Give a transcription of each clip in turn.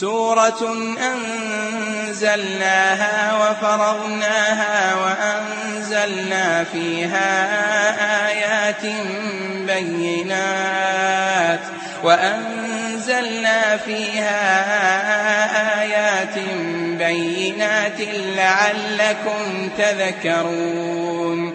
سورة أنزلناها وفرغناها وأنزلنا فيها آيات بينات وأنزلنا فيها آيات بينات لعلكم تذكرون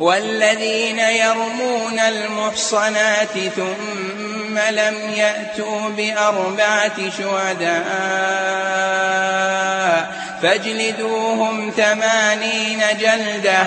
والذين يرمون المحصنات ثم لم يأتوا بأربعة شهداء فاجلدوهم ثمانين جلدة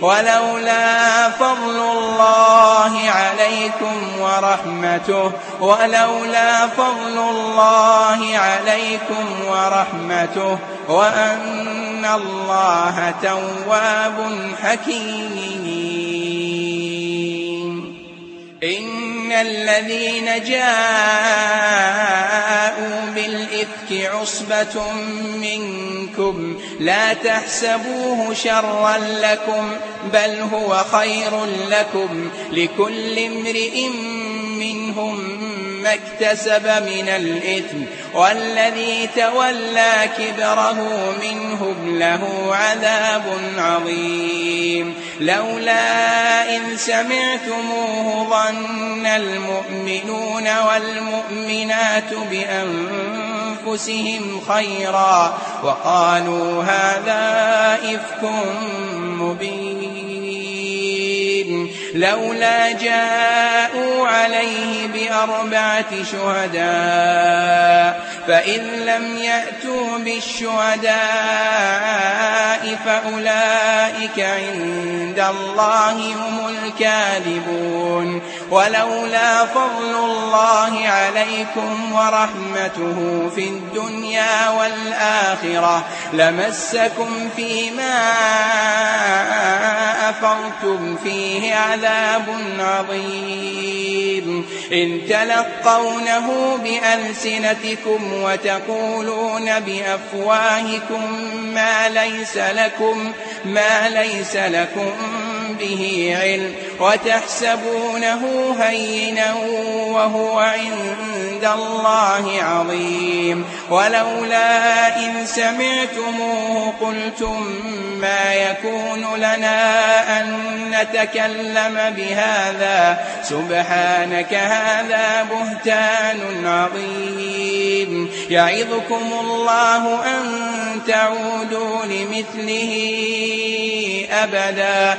ولولا فضل الله عليكم ورحمته ولولا فضل الله عليكم ورحمته وأن الله تواب حكيم. إن الذين جاءوا بالإفك عصبة منكم لا تحسبوه شرا لكم بل هو خير لكم لكل امرئ منهم اكتسب من الإثم والذي تولى كبره منهم له عذاب عظيم لولا إن سمعتموه ظن المؤمنون والمؤمنات بأنفسهم خيرا وقالوا هذا إفك مبين لولا جاءوا عليه بأربعة شهداء فإن لم يأتوا بالشهداء فأولئك عند الله هم الكاذبون. ولولا فضل الله عليكم ورحمته في الدنيا والآخرة لمسكم فيما أفرتم فيه عذاب عظيم. إن تلقونه بألسنتكم وتقولون بأفواهكم ما ليس لكم ما ليس لكم به علم وتحسبونه هينا وهو عند الله عظيم. ولولا إن سمعتموه قلتم ما يكون لنا أن نتكلم بهذا. سبحانك هذا بهتان عظيم. يعظكم الله أن تعودوا لمثله أبدا.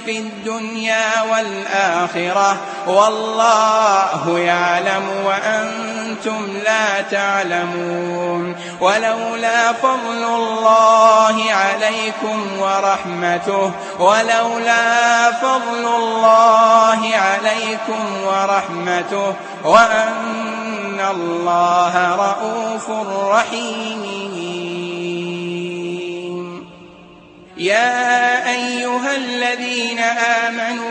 في الدنيا والآخرة والله يعلم وأنتم لا تعلمون ولولا فضل الله عليكم ورحمته ولولا فضل الله عليكم ورحمته وأن الله رؤوف رحيم. يا الذين آمنوا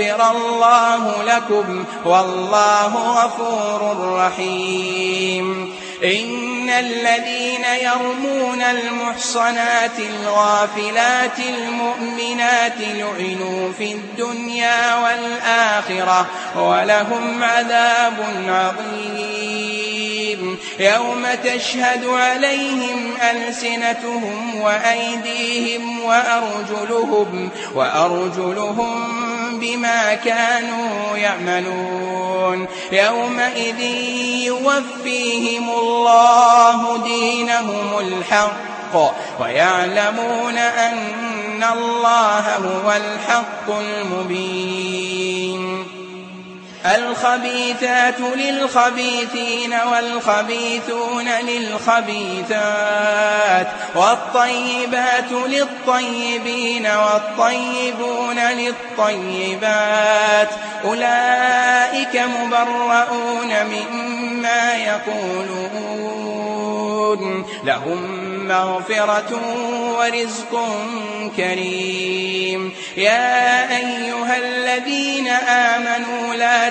يغفر الله لكم والله غفور رحيم. إن الذين يرمون المحصنات الغافلات المؤمنات لعنوا في الدنيا والآخرة ولهم عذاب عظيم. يوم تشهد عليهم ألسنتهم وأيديهم وأرجلهم وأرجلهم بما كانوا يعملون. يومئذ يوفيهم الله دينهم الحق ويعلمون أن الله هو الحق المبين. الخبيثات للخبيثين والخبيثون للخبيثات والطيبات للطيبين والطيبون للطيبات أولئك مبرؤون مما يقولون لهم مغفرة ورزق كريم يا أيها الذين آمنوا لا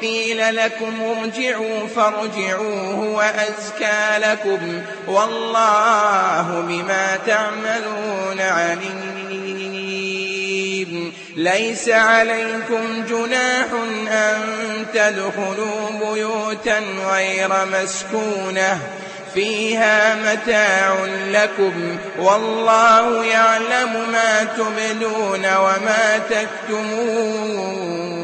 قيل لكم ارجعوا فارجعوا هو أزكى لكم والله بما تعملون عليم. ليس عليكم جناح أن تدخلوا بيوتا غير مسكونة فيها متاع لكم والله يعلم ما تبدون وما تكتمون.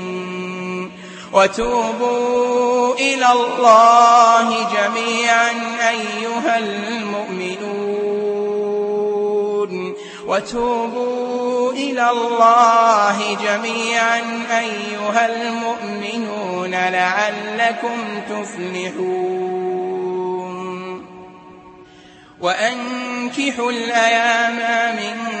وتوبوا إلى الله جميعا أيها المؤمنون. وتوبوا إلى الله جميعا أيها المؤمنون لعلكم تفلحون. وأنكحوا الأيام منكم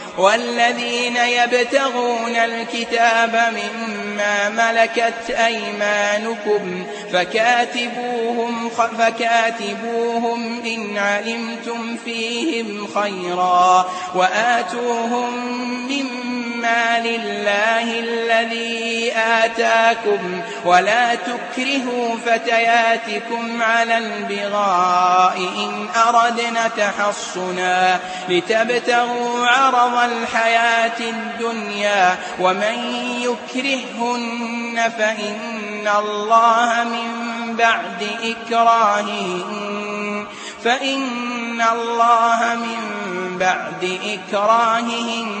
والذين يبتغون الكتاب مما ملكت أيمانكم فكاتبوهم, فكاتبوهم إن علمتم فيهم خيرا وآتوهم مما لله الذي آتاكم ولا تكرهوا فتياتكم على البغاء إن أردنا تحصنا لتبتغوا عرض الحياة الدنيا ومن يكرهن فإن الله من بعد إكراههن فإن الله من بعد إكراههن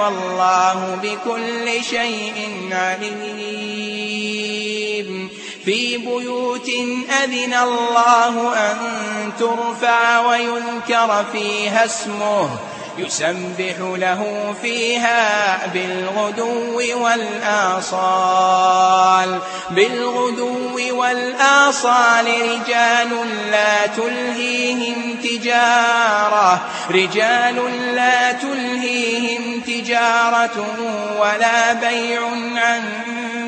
والله بكل شيء عليم. في بيوت أذن الله أن ترفع ويذكر فيها اسمه. يسبح له فيها بالغدو والآصال بالغدو والآصال رجال لا تلهيهم تجارة رجال لا تلهيهم تجارة ولا بيع عن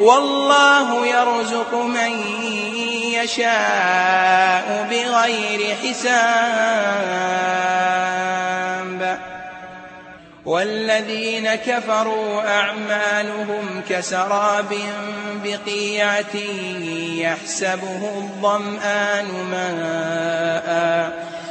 والله يرزق من يشاء بغير حساب. والذين كفروا أعمالهم كسراب بقيعة يحسبه الظمآن ماء.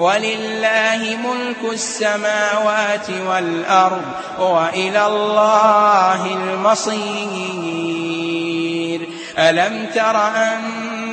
ولله ملك السماوات والأرض وإلى الله المصير. ألم تر أن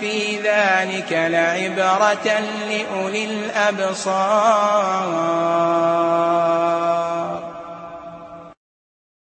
في ذلك لعبرة لأولي الأبصار.